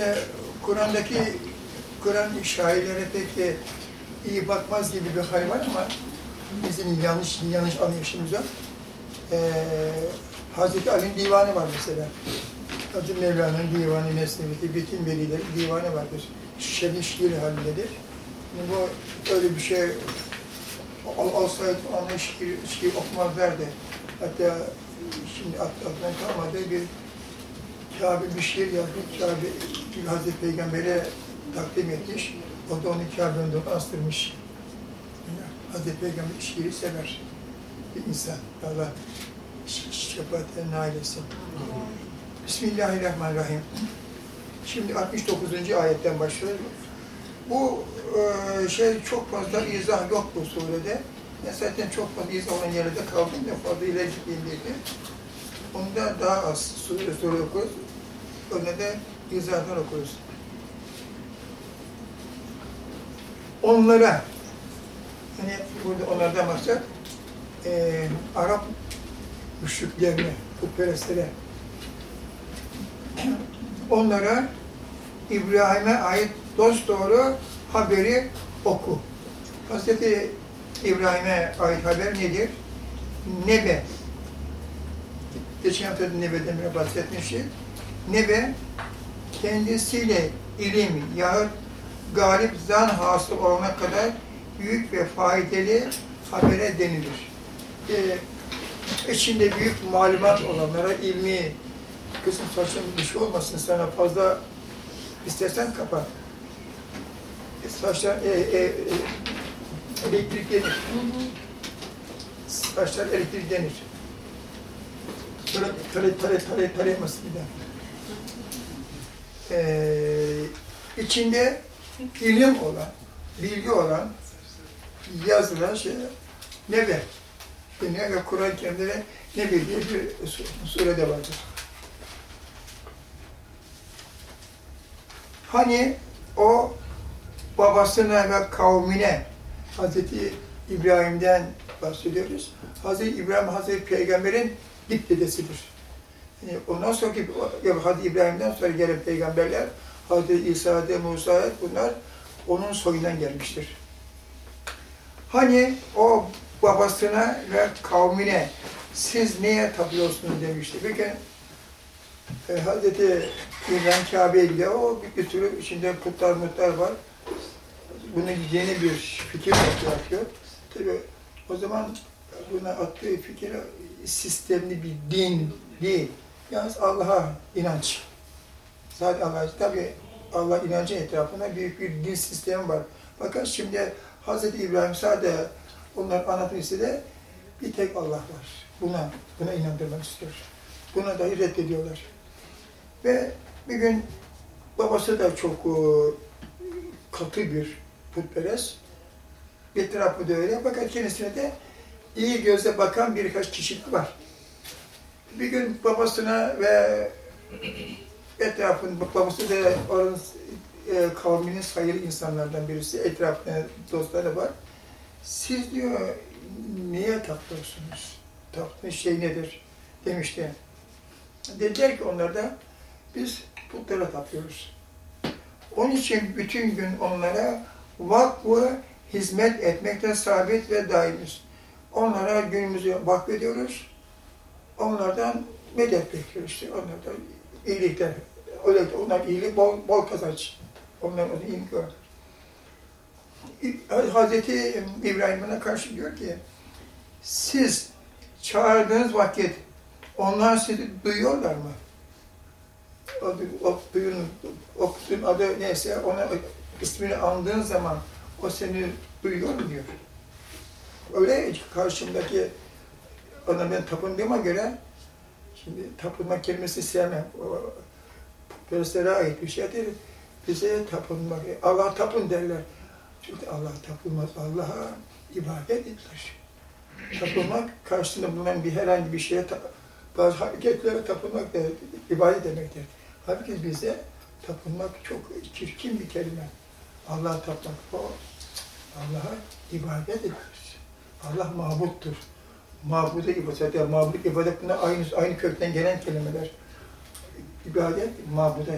işte Kur'an'daki Kur'an şairlere pek de iyi bakmaz gibi bir hal var ama bizim yanlış yanlış anlayışımız yok. Ee, Hazreti Ali'nin divanı var mesela. Hazreti Mevlana'nın divanı, Mesnevi'de bütün velilerin divanı vardır. Şirin şiir halindedir. Yani bu öyle bir şey al, alsaydı ona şiir, şiir okumazlardı. Hatta şimdi aklına kalmadı bir Kabe bir şiir yazmış, Kabe Hazreti Peygamber'e takdim etmiş. O da onu önünde astırmış. Hazreti Peygamber şiiri sever bir insan. Allah şefaatine nail etsin. Bismillahirrahmanirrahim. Şimdi 69. ayetten başlıyoruz. Bu e, şey çok fazla izah yok bu surede. Ben zaten çok fazla izah olan yerde kaldım da fazla ileri gittiğim. Onda daha az sure sure okuruz. Önüne de izahdan okuruz. Onlara, hani burada onlardan maksat, e, Arap müşriklerine, putperestlere, onlara İbrahim'e ait dost doğru haberi oku. Hazreti İbrahim'e ait haber nedir? Nebe. Geçen hafta Nebe'den bahsetmiştik. Nebe, kendisiyle ilim yahut galip zan hasıl olana kadar büyük ve faydalı habere denilir. Ee, içinde büyük malumat olanlara ilmi, kısım saçın bir şey olmasın sana fazla istersen kapat. E, saçlar e, e, e, elektrik denir. Saçlar elektrik denir. Böyle tare tare tare tare yapmasın bir daha. Ee, içinde ilim olan, bilgi olan, yazılan şey ne be? Dünya ve Kur'an-ı Kerim'de ne bildiği bir surede vardır. Hani o babasına ve kavmine Hazreti İbrahim'den bahsediyoruz. Hazreti İbrahim Hazreti Peygamber'in dik dedesidir. Ondan sonraki Hazreti İbrahim'den sonra gelen peygamberler Hazreti İsa, Musa bunlar onun soyundan gelmiştir. Hani o babasına ve kavmine siz neye tapıyorsunuz demişti. Bir gün e, Hazreti İbrahim Kabe'ye gidiyor. O bir, bir sürü içinde putlar mutlar var. Bunun yeni bir fikir atıyor. Tabi o zaman buna attığı fikir sistemli bir din değil. Yalnız Allah'a inanç. Zaten Allah, tabi Allah inancı etrafında büyük bir din sistemi var. Bakın şimdi Hz. İbrahim sadece onların anlatması da bir tek Allah var. Buna, buna inandırmak istiyor. Buna dahi reddediyorlar. Ve bir gün babası da çok e, katı bir putperest. Etrafı da öyle. Fakat kendisine de iyi gözle bakan birkaç kişilik var. Bir gün babasına ve etrafın babası da oranın e, kavminin sayılı insanlardan birisi. Etrafında dostları var. Siz diyor neye tapıyorsunuz? Taptığınız şey nedir? Demişti. Dediler ki onlar da biz putlara tapıyoruz. Onun için bütün gün onlara vakfı hizmet etmekte sabit ve daimiz. Onlara günümüzü vakfediyoruz. Onlardan medet bekliyoruz işte. Onlardan iyilikler. Öyle, onlar iyilik bol, bol kazanç. Onlar onu iyilik gördü. Hazreti İbrahim'e karşı diyor ki, siz çağırdığınız vakit onlar sizi duyuyorlar mı? O, o duyun, o kutun adı neyse, ona ismini andığın zaman o seni duyuyor mu diyor. Öyle karşımdaki ona ben tapındığıma göre, şimdi tapınma kelimesi sevmem. O, Peristlere ait bir şeydir. Bize tapınmak, Allah tapın derler. Çünkü Allah tapılmaz, Allah'a ibadet edilir. Tapınmak karşısında bulunan bir herhangi bir şeye, bazı hareketlere tapınmak da ibadet demektir. Halbuki bize tapınmak çok çirkin bir kelime. Allah tapmak, o Allah'a ibadet edilir. Allah mabuttur mabude ibadet, yani mabudluk ibadet bunlar aynı, aynı kökten gelen kelimeler. İbadet, mabuda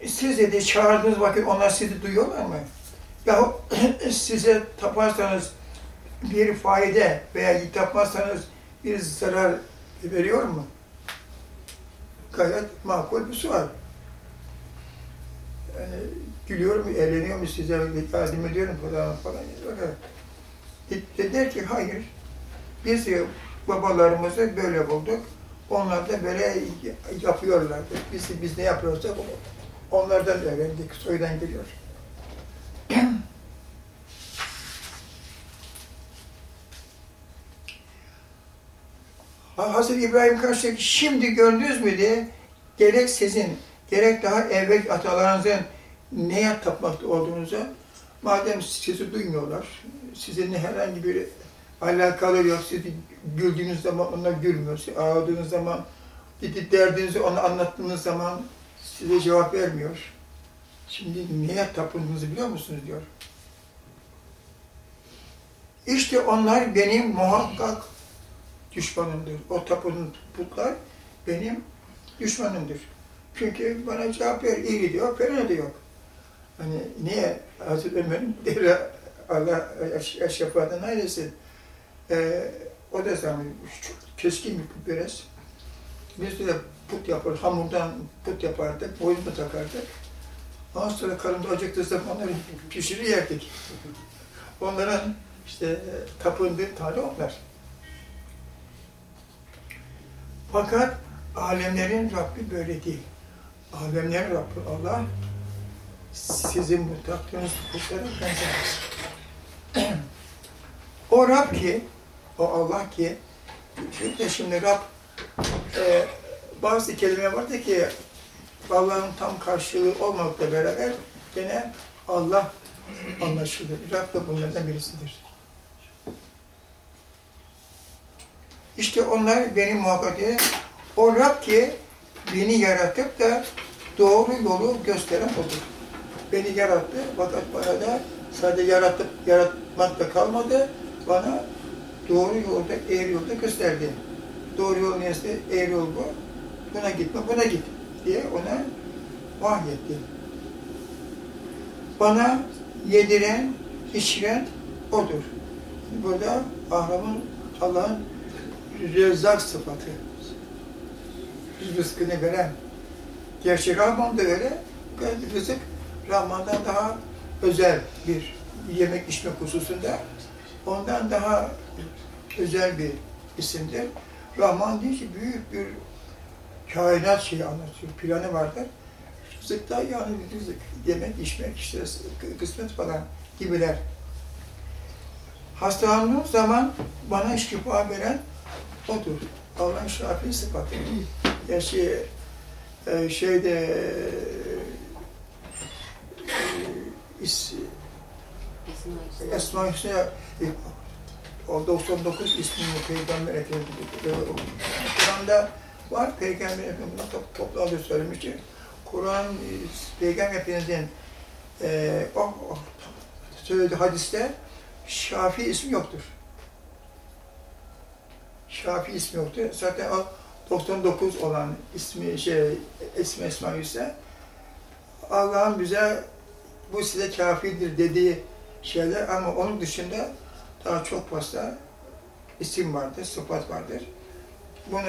e siz dedi çağırdığınız vakit onlar sizi duyuyorlar mı? Ya size taparsanız bir fayda veya tapmazsanız bir zarar veriyor mu? Gayet makul bir sual. Yani gülüyor mu, eğleniyor mu size yardım ediyorum falan falan. Öyle. De- Der ki hayır, biz babalarımızı böyle bulduk. Onlar da böyle yapıyorlardı. Biz, biz ne yapıyorsak onlardan öğrendik, soydan geliyor. Ha- Hazreti İbrahim karşıdaki şimdi gördünüz mü diye gerek sizin, gerek daha evvel atalarınızın neye tapmakta olduğunuzu madem sizi duymuyorlar, sizinle herhangi bir alakalı yok, siz güldüğünüz zaman onlar gülmüyor, siz ağladığınız zaman, gidip derdinizi ona anlattığınız zaman size cevap vermiyor. Şimdi neye tapındığınızı biliyor musunuz diyor. İşte onlar benim muhakkak düşmanımdır. O tapının putlar benim düşmanımdır. Çünkü bana cevap ver, iyi diyor, fena diyor. Hani niye Hazreti Ömer'in devre Allah eşyafatın ailesi ee, o da zaman çok keskin bir putperest. Biz de put yapar, hamurdan put yapardık, boynunu takardık. Ondan sonra karnımda acıktığı zaman onları pişirir yerdik. Onların işte tapındığı tanrı onlar. Fakat alemlerin Rabbi böyle değil. Alemlerin Rabbi Allah sizin bu taktığınız putlara benzemez. o Rab ki, o Allah ki, çünkü şimdi Rab e, bazı kelime vardı ki Allah'ın tam karşılığı olmakla beraber gene Allah anlaşılır. Rab da bunlardan birisidir. İşte onlar beni muhakkak o Rab ki beni yaratıp da doğru yolu gösteren odur. Beni yarattı fakat bana da sadece yaratıp yaratmakla kalmadı, bana doğru yolda, eğri yolda gösterdi. Doğru yol neyse, eğri yol bu. Buna gitme, buna git diye ona vahyetti. Bana yediren, içiren odur. Burada Ahram'ın Allah'ın rezzak sıfatı. Rızkını veren. Gerçi Rahman da öyle. Rızık Rahman'dan daha özel bir yemek içmek hususunda ondan daha özel bir isimdir. Rahman diyor ki büyük bir kainat şeyi anlatıyor, planı vardır. Rızık da yani rızık, yemek, içmek, işte kısmet falan gibiler. Hastalandığım zaman bana şifa veren odur. Allah'ın şafi sıfatı. Gerçi e, şeyde is, Esma Hüsnü o 99 ismini Peygamber Efendimiz e, Kur'an'da var. Peygamber Efendimiz top, toplamda söylemişti. Kur'an e, Peygamber Efendimiz'in e, o, o söylediği hadiste Şafi ismi yoktur. Şafi ismi yoktur. Zaten o 99 olan ismi şey ismi Esma ise Allah'ın bize bu size kafidir dediği şeyler ama onun dışında daha çok fazla isim vardır, sıfat vardır. Bunu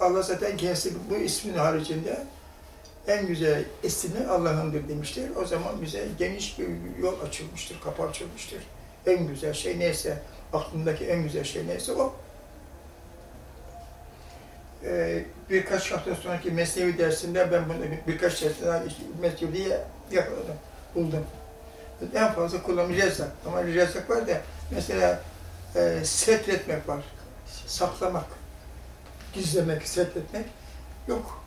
Allah zaten kendisi bu ismin haricinde en güzel ismi Allah'ındır demiştir. O zaman bize geniş bir yol açılmıştır, kapı açılmıştır. En güzel şey neyse, aklındaki en güzel şey neyse o. Ee, birkaç hafta sonraki mesnevi dersinde ben bunu birkaç dersinde mesneviyi yakaladım, buldum. En fazla kullanımı rezzak. Ama rezzak var da mesela e, setretmek var. Saklamak, gizlemek, setretmek yok.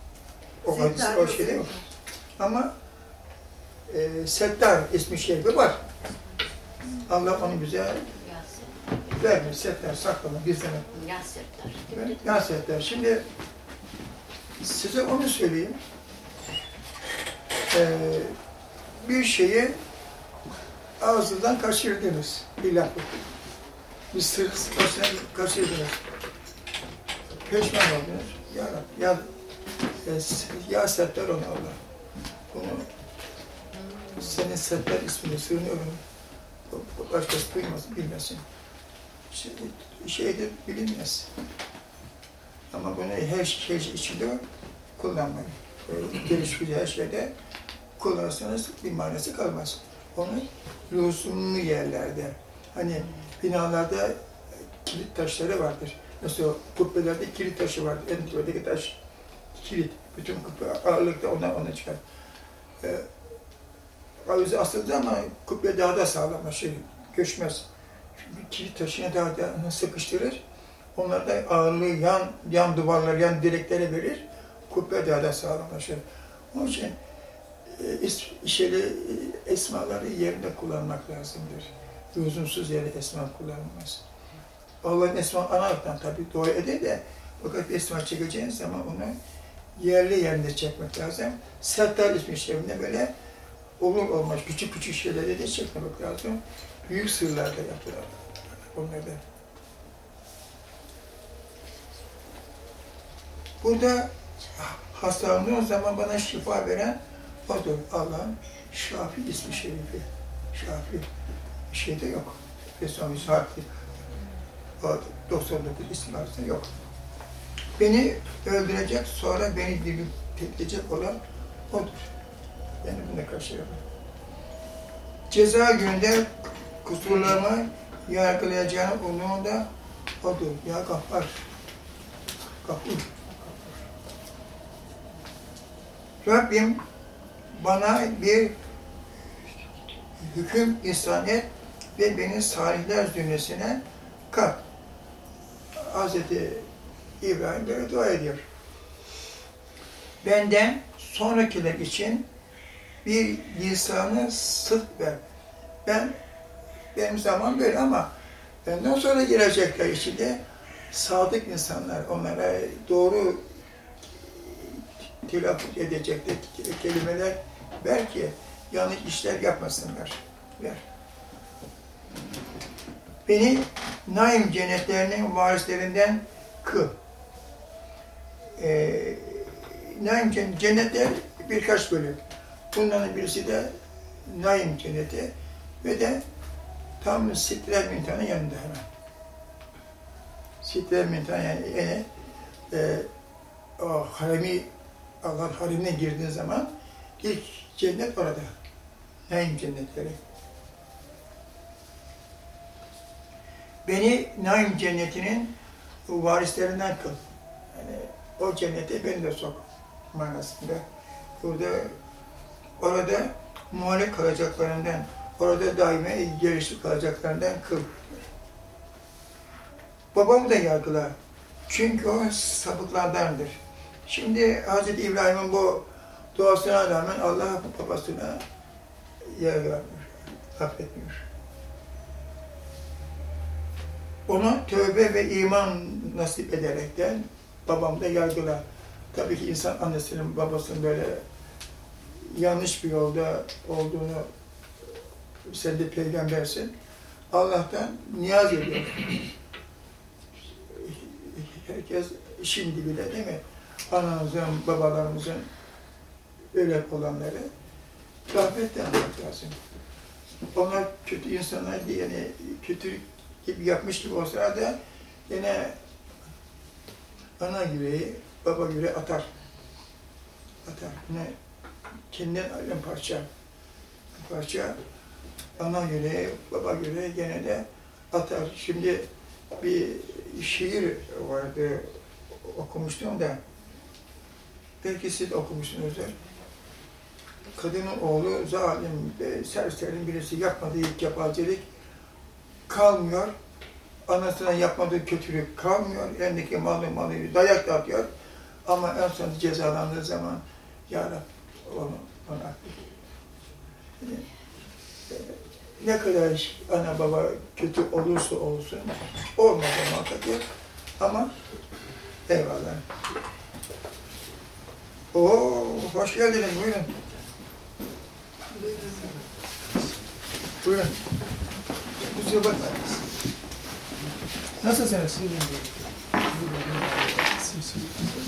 O, hadis, o şeyde yok. Ama e, Settar ismi şerifi var. Allah onu bize vermiş. Settar, saklama, gizleme. Evet, Ya Settar. Şimdi size onu söyleyeyim. Ee, bir şeyi ağzından kaçırdınız bir lafı. Bir sır kaçırdınız. Peşman oldunuz. Ya Rab, ya, ya, ya Settar onu Allah. Bunu senin Settar ismini sığınıyorum. Başkası duymasın, bilmesin. Şey, şeydir, bilinmez. Ama bunu her şey içinde kullanmayın. Böyle her şeyde kullanırsanız bir manası kalmaz. Onu lüzumlu yerlerde, hani binalarda kilit taşları vardır. Mesela kubbelerde kilit taşı vardır. En tepedeki taş kilit. Bütün kubbe ağırlıkta ondan ona çıkar. Ee, avize zaman kubbe daha da sağlamlaşır, göçmez. Çünkü kilit taşını daha da sıkıştırır. Onlar da ağırlığı yan, yan duvarlar, yan direklere verir. Kubbe daha da sağlamlaşır. Onun için e, is, şeyleri, e, esmaları yerinde kullanmak lazımdır. Lüzumsuz yere esma kullanılmaz. Allah'ın esma ana harften tabii dua eder de fakat esma çekeceğin zaman onu yerli yerinde çekmek lazım. Settar ismi şeklinde böyle olur olmaz küçük küçük şeyleri de çekmemek lazım. Büyük sırlarda yapılır onları. Burada hastalandığım zaman bana şifa veren odur. Allah'ın Şafi ismi şerifi. Şafi. Bir şey de yok. Resulü Şafi. O 99 isim varsa yok. Beni öldürecek, sonra beni diriltecek olan odur. Yani buna karşı yapar. Ceza gününde kusurlarımı yargılayacağını umduğunda odur. Ya Gaffar. Gafur. Rabbim bana bir hüküm ihsan et ve beni salihler zümresine kat. Hz. İbrahim böyle dua ediyor. Benden sonrakiler için bir lisanı sık ver. Ben, benim zaman böyle ama benden sonra gelecekler için de sadık insanlar, onlara doğru telaffuz edecekler kelimeler belki yanlış işler yapmasınlar. Ver. Beni naim cennetlerinin varislerinden kıl. Ee, naim cennet, cennetler birkaç bölüm. Bunların birisi de naim cenneti ve de tam Sitre Mintan'ın yanında hemen. Sitre Mintan yani e, e, o haremi Allah'ın haremine girdiğin zaman ilk cennet orada. Naim cennetleri. Beni Naim cennetinin varislerinden kıl. Yani o cennete beni de sok manasında. Burada orada muhalif kalacaklarından, orada daima gelişli kalacaklarından kıl. Babamı da yargıla. Çünkü o sapıklardandır. Şimdi Hz. İbrahim'in bu duasına rağmen Allah babasına yargılamıyor, affetmiyor. Ona tövbe ve iman nasip ederekten babam da yargıla. Tabii ki insan annesinin, babasının böyle yanlış bir yolda olduğunu sen de peygambersin. Allah'tan niyaz ediyor. Herkes şimdi bile değil mi? Anamızın, babalarımızın öyle olanları rahmetle anmak lazım. Onlar kötü insanlar diye yani kötü gibi yapmış gibi olsa da yine ana yüreği, baba yüreği atar. Atar. Yine kendinden ayrılan parça. Parça ana yüreği, baba yüreği gene de atar. Şimdi bir şiir vardı, okumuştum da belki siz okumuşsunuzdur. Kadının oğlu zalim, e, serserinin birisi yapmadığı ilk yapacilik kalmıyor. Anasına yapmadığı kötülük kalmıyor. Elindeki malı malı dayak da atıyor. Ama en son cezalandığı zaman Ya Rabbi onu, affet. Yani, e, ne kadar ana baba kötü olursa olsun, olmadı muhakkak. Ama eyvallah. Oo, hoş geldiniz, buyurun. Buyurun. Kusura bakmayın. Nasılsınız?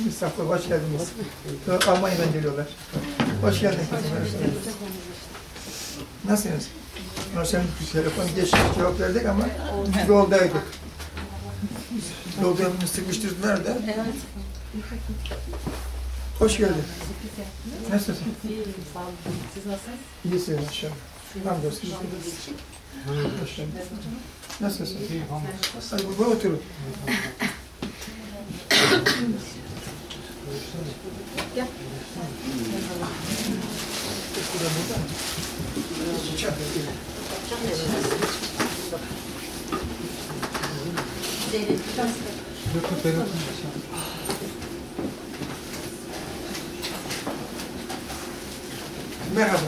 Estağfurullah, hoş geldiniz. Almanya'dan geliyorlar. Hoş geldin kızım. Nasılsınız? Sen telefon geç cevap verdik ama yoldaydık. Yolda sıkıştırdılar da. Evet. Hoş geldin. Nasılsın? İyiyim, sağ olun. Siz nasılsınız? İyisin aşağı. Hamdolsun. Hoş geldin. Nasılsın? Hadi burada oturun. Gel. Zeynep, biraz Merhaba.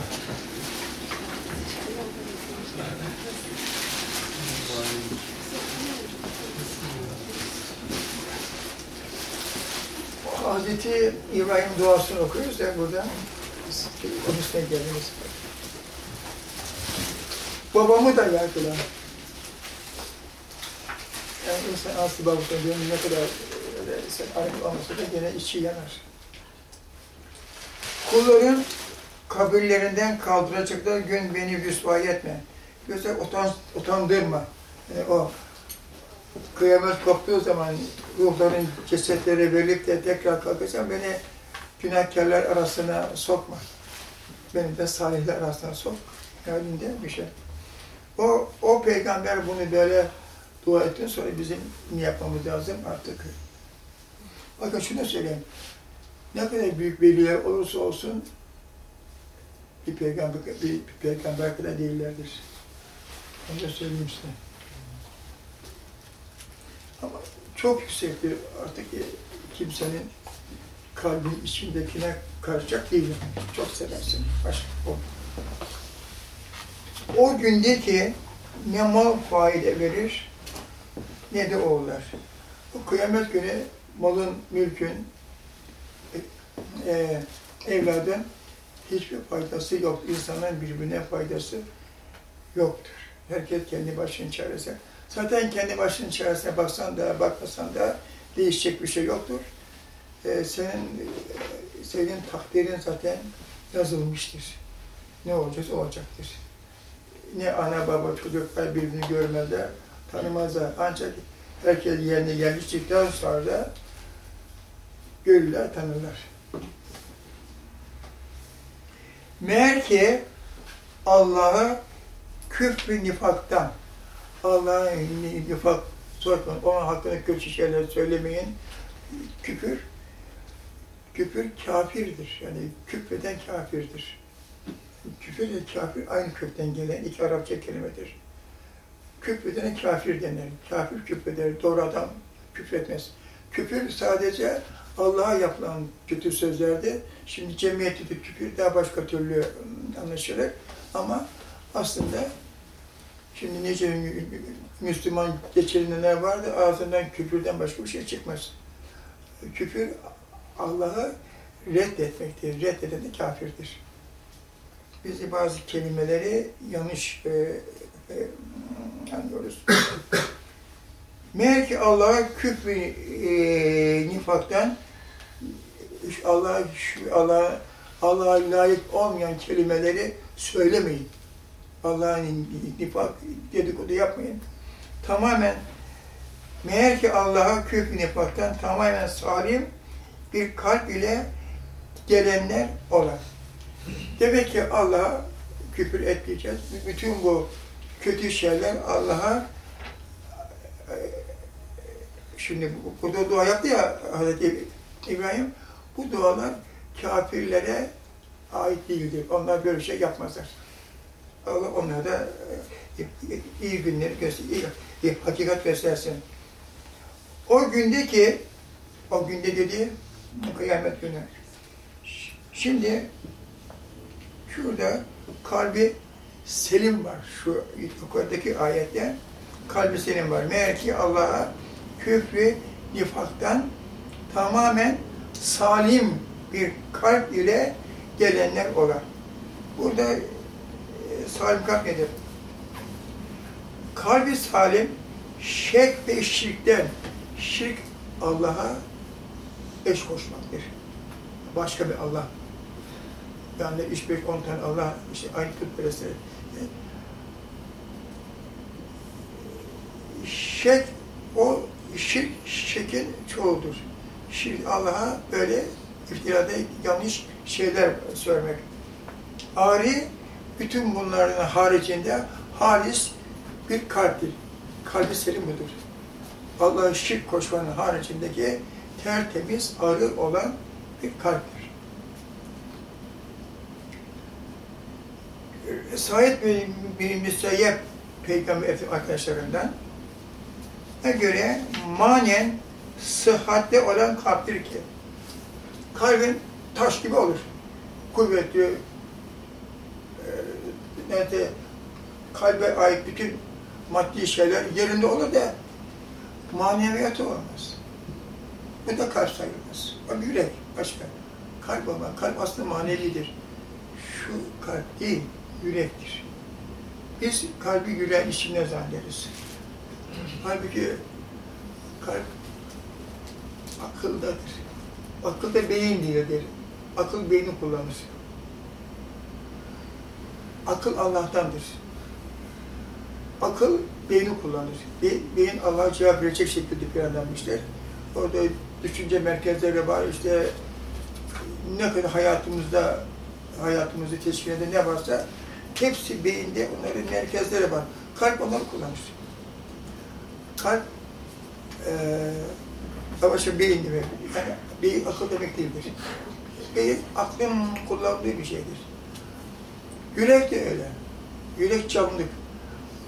Hazreti İbrahim duasını okuyoruz da burada. Üstüne geldiniz. Babamı da yardılar. Yani insan aslı babasına ne kadar öyle sen arif olmasa da gene içi yanar. Kabirlerinden kaldıracakları gün beni rüsvay etme. Yoksa utan, utandırma. Yani o kıyamet koptuğu zaman ruhların cesetleri verilip de tekrar kalkacağım beni günahkarlar arasına sokma. Beni de salihler arasına sok. Halinde bir şey. O, o peygamber bunu böyle dua ettin sonra bizim ne yapmamız lazım artık? Bakın şunu söyleyeyim. Ne kadar büyük veliler olursa olsun bir peygamber, bir, bir peygamber kadar değillerdir. Onu da söyleyeyim size. Ama çok yüksektir artık kimsenin kalbin içindekine karışacak değilim. Çok seversin. Başka o. O gündeki ne mal faide verir ne de oğullar. Bu kıyamet günü malın, mülkün, e, evladın hiçbir faydası yok. İnsanın birbirine faydası yoktur. Herkes kendi başının çaresine. Zaten kendi başının çaresine baksan da bakmasan da değişecek bir şey yoktur. Ee, senin senin takdirin zaten yazılmıştır. Ne olacaksa olacaktır. Ne ana baba çocuklar birbirini görmezler, tanımazlar. Ancak herkes yerine yerleştikten sonra görürler, tanırlar. Meğer ki Allah'ı küfrü nifaktan, Allah'ın nifak sormayın, onun hakkında kötü şeyler söylemeyin. Küfür, küfür kafirdir. Yani küfreden kafirdir. Küfür ile kafir aynı kökten gelen iki Arapça kelimedir. Küfredene kafir denir. Kafir küfreder, doğru adam küfretmez. Küfür sadece Allah'a yapılan kötü sözlerdi. Şimdi cemiyette de küfür daha başka türlü anlaşılır. Ama aslında şimdi nice Müslüman geçirenler vardı, ağzından küfürden başka bir şey çıkmaz. Küfür Allah'ı reddetmektir. Reddeden de kafirdir. Biz bazı kelimeleri yanlış e, e, anlıyoruz. Meğer ki Allah'a küfrü e, nifaktan Allah Allah Allah'a layık olmayan kelimeleri söylemeyin. Allah'ın nifak dedikodu yapmayın. Tamamen meğer ki Allah'a küfrü nifaktan tamamen salim bir kalp ile gelenler olan. Demek ki Allah'a küfür etmeyeceğiz. Bütün bu kötü şeyler Allah'a şimdi burada dua yaptı ya Hazreti İbrahim, bu dualar kafirlere ait değildir. Onlar böyle şey yapmazlar. Allah onlara da iyi günleri göster, iyi, iyi, hakikat göstersin. O gündeki, o günde dedi, kıyamet günü. Şimdi şurada kalbi selim var. Şu yukarıdaki ayette kalbi selim var. Meğer ki Allah'a küfrü nifaktan tamamen salim bir kalp ile gelenler olan. Burada e, salim kalp nedir? Kalbi salim şek ve şirkten, şirk Allah'a eş koşmaktır. Başka bir Allah Yani 3 5 10 tane Allah işte aynı putperestleri. Şek o şirk şirkin çoğudur. Allah'a böyle iftirada yanlış şeyler söylemek. Ari bütün bunların haricinde halis bir kalptir. Kalbi selim budur. Allah'a şirk koşmanın haricindeki tertemiz, arı olan bir kalptir. Said bin, bin Müseyyep Peygamber arkadaşlarından göre manen sıhhatli olan kalptir ki kalbin taş gibi olur. Kuvvetli, e, nerede kalbe ait bütün maddi şeyler yerinde olur da maneviyatı olmaz. Bu da kalp sayılmaz. O yürek, başka. Kalp olmaz. Kalp aslında manevidir. Şu kalp değil, yürektir. Biz kalbi yüreğin içinde zannederiz. Halbuki kalp akıldadır. Akıl da beyin değildir. Akıl beyni kullanır. Akıl Allah'tandır. Akıl beyni kullanır. Be beyin Allah'a cevap verecek şekilde planlanmıştır. Orada düşünce merkezleri var. İşte ne kadar hayatımızda hayatımızı teşkil eden ne varsa hepsi beyinde onların merkezleri var. Kalp onları kullanır. Kalp eee savaşın beyin demek. Yani beyin akıl demek değildir. Beyin aklın kullandığı bir şeydir. Yürek de öyle. Yürek canlılık.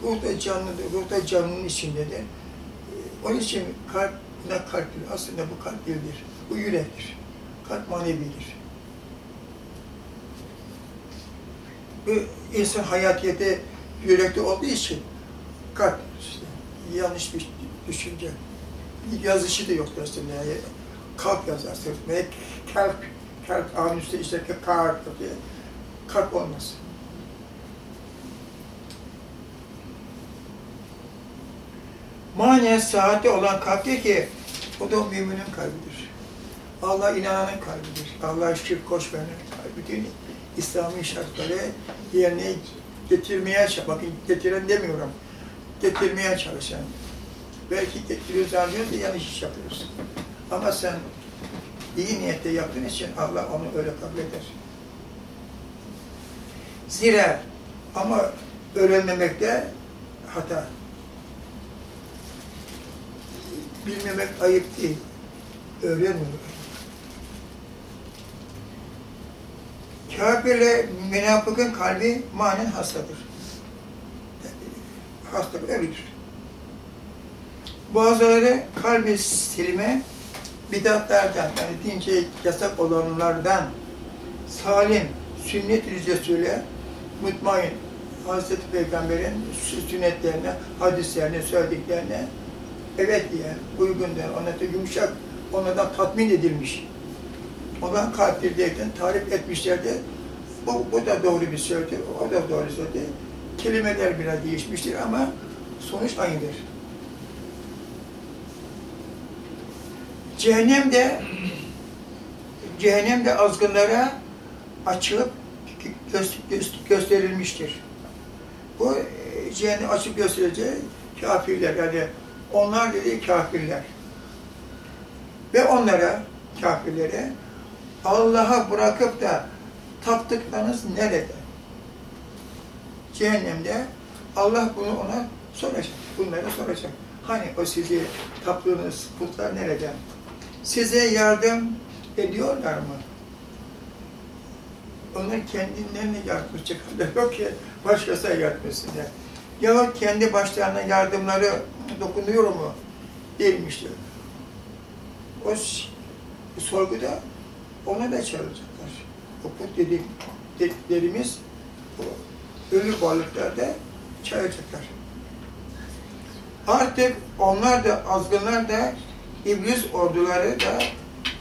Ruh da canlıdır. Ruh da canlının içindedir. Onun için kalp ne kalptir? Aslında bu kalp değildir. Bu yürektir. Kalp manevidir. Bu insan hayatiyeti yürekte olduğu için kalp işte yanlış bir düşünce. Yazışı da yok aslında yani. Kalp yazarsın. Ve kalp, kalp anüste işte kalp diye. Kalp olmaz. Manen saati olan kalptir ki o da müminin kalbidir. Allah inananın kalbidir. Allah'a şirk koşmayanın kalbi. Bütün İslami şartları yerine getirmeye çalışan, bakın getiren demiyorum, getirmeye çalışan. Belki anlıyoruz da yanlış iş yapıyoruz. Ama sen iyi niyetle yaptığın için Allah onu öyle kabul eder. Zira ama öğrenmemekte hata. Bilmemek ayıp değil. Öğrenmiyor. Kafirle münafıkın kalbi manen hastadır. Hastadır, ölüdür. Bazıları kalbi silme, bidatlardan, yani dince yasak olanlardan salim, sünnet ricasıyla mutmain, Hazreti Peygamber'in sünnetlerine, hadislerine, söylediklerine evet diye uygundur, ona da yumuşak, onlardan tatmin edilmiş. Ondan kalptir diyerekten tarif etmişlerdi. Bu, bu da doğru bir sözdür, o da doğru sözdür. Kelimeler biraz değişmiştir ama sonuç aynıdır. Cehennemde cehennemde azgınlara açılıp gö gö gösterilmiştir. Bu e, cehennem açıp göstereceği kafirler yani onlar dediği kafirler. Ve onlara, kafirlere Allah'a bırakıp da taptıklarınız nerede? Cehennemde Allah bunu ona soracak. Bunlara soracak. Hani o sizi taptığınız putlar nerede? Size yardım ediyorlar mı? Onlar kendilerine yardım çıkarlar. Yok ki başkasına yardım etsinler. Ya kendi başlarına yardımları dokunuyor mu? Değilmiştir. O sorguda ona da çağıracaklar. O put dedik, dediklerimiz o ölü varlıklar da çağıracaklar. Artık onlar da azgınlar da iblis orduları da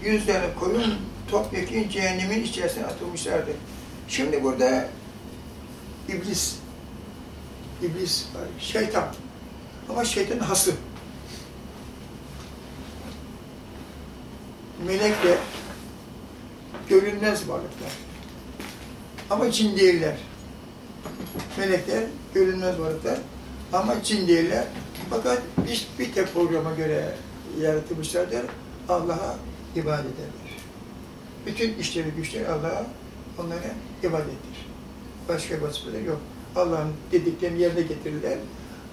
yüzlerini koyun topyekun cehennemin içerisine atılmışlardı. Şimdi burada iblis, iblis şeytan. Ama şeytanın hası. Melek de görünmez varlıklar. Ama cin değiller. Melekler görünmez varlıklar ama cin değiller. Fakat bir, bir tek programa göre yaratılmışlardır. Allah'a ibadet ederler. Bütün işleri güçleri Allah'a onlara ibadettir. Başka vazifeleri yok. Allah'ın dediklerini yerine getirirler.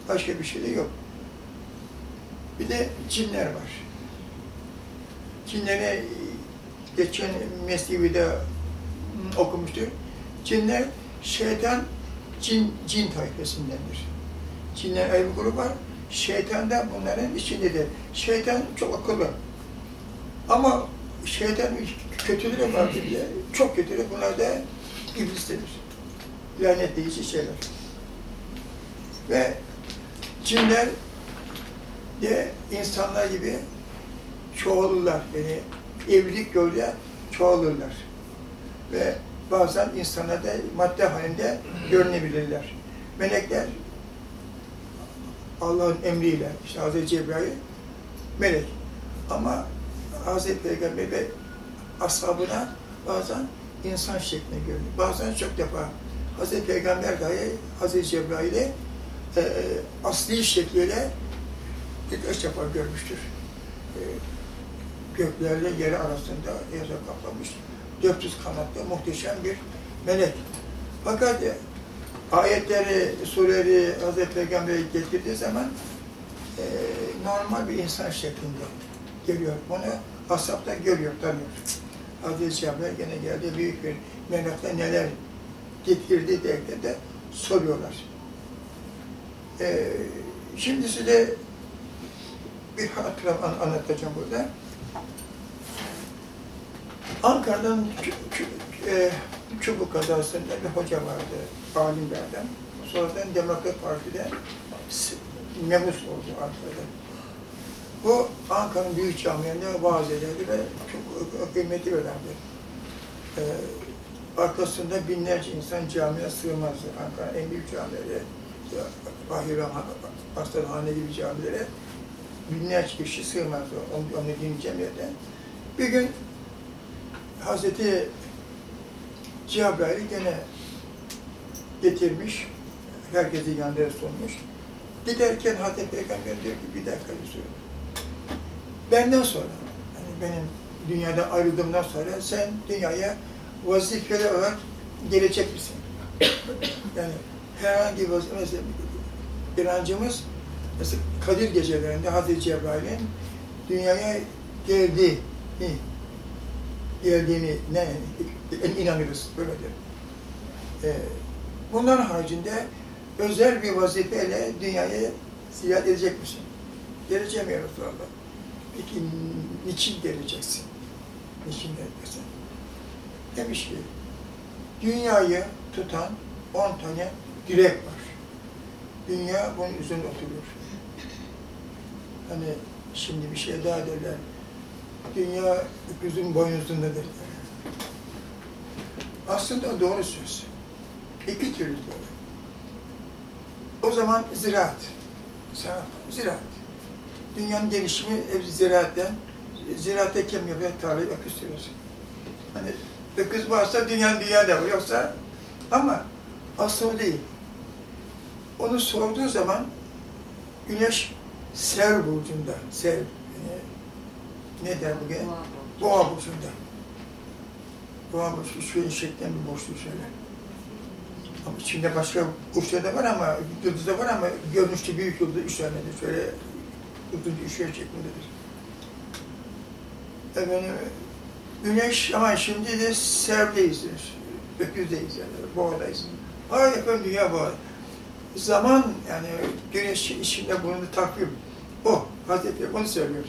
Başka bir şey de yok. Bir de cinler var. Cinlere geçen Mesnevi'de hmm, okumuştur. Cinler şeytan cin, cin tayfesindendir. Cinler ayrı grup var. Şeytan da bunların içindedir. Şeytan çok akıllı. Ama şeytan kötülüğü vardır diye. Çok kötülük bunlar da iblistedir. Lanetleyici şeyler. Ve cinler de insanlar gibi çoğalırlar. Yani evlilik yoluyla çoğalırlar. Ve bazen insanlarda madde halinde görünebilirler. Melekler Allah'ın emriyle, işte Hz. Cebrail melek. Ama Hz. Peygamber ve ashabına bazen insan şeklinde görünüyor. Bazen çok defa Hz. Peygamber dahi Hz. Cebrail'i e, asli şekliyle birkaç defa görmüştür. E, göklerle yeri arasında yere kaplamış, 400 kanatlı muhteşem bir melek. Fakat e, ayetleri, sureleri Hz. Peygamber'e getirdiği zaman e, normal bir insan şeklinde geliyor. Bunu ashab da görüyor, tanıyor. Hazreti Cebrail gene geldi, büyük bir merakla neler getirdi diye de soruyorlar. E, şimdi size bir hatıra an- anlatacağım burada. Ankara'dan e, Çubuk kazasında bir hoca vardı, alim bir adam. Sonradan Demokrat Parti'de mebus oldu Ankara'da. Bu Ankara'nın büyük camilerinde vaaz ederdi ve çok kıymetli bir. Ee, arkasında binlerce insan camiye sığmazdı. Ankara'nın en büyük camileri, işte Bahir Aslanhane gibi camilere binlerce kişi sığmazdı onu, onu yerden. Bir gün Hazreti Cebrail'i gene getirmiş, herkesin yanında sunmuş. Giderken Hazreti Peygamber diyor ki bir dakika söyle. Benden sonra, yani benim dünyadan ayrıldığımdan sonra sen dünyaya vazifeli olarak gelecek misin? yani herhangi bir vazife, mesela inancımız mesela Kadir gecelerinde Hazreti Cebrail'in dünyaya geldiği, geldiğini ne inanırız böyledir. Ee, bunların haricinde özel bir vazifeyle dünyaya ziyaret edecek misin? Geleceğim ya Resulallah. Peki niçin geleceksin? Niçin geleceksin? Demiş ki, dünyayı tutan on tane direk var. Dünya bunun üzerinde oturuyor. Hani şimdi bir şey daha derler. Dünya öküzün boynuzundadır. Aslında doğru söz. İki türlü doğru. O zaman ziraat. Sanat, ziraat. Dünyanın gelişimi ziraatten. Ziraatte kim yapıyor? Tarlayı öküz sürüyorsun. Hani öküz varsa dünyanın dünya da var. Yoksa ama asıl değil. Onu sorduğu zaman güneş Sev burcunda. Sev. Ne der bugün? Boğa burcunda. Boğa burcu şu şeklinde bir boşluğu söyler. Ama içinde başka burçlar da var ama, yıldız da var ama görünüşte büyük yıldız üç tanedir. Şöyle bir üçgen şeklindedir. Efendim, güneş ama şimdi de sevdeyiz. Öküzdeyiz yani, boğadayız. Ay efendim dünya boğa. Zaman yani güneş içinde bulunduğu takvim. O, Hazreti onu söylüyor.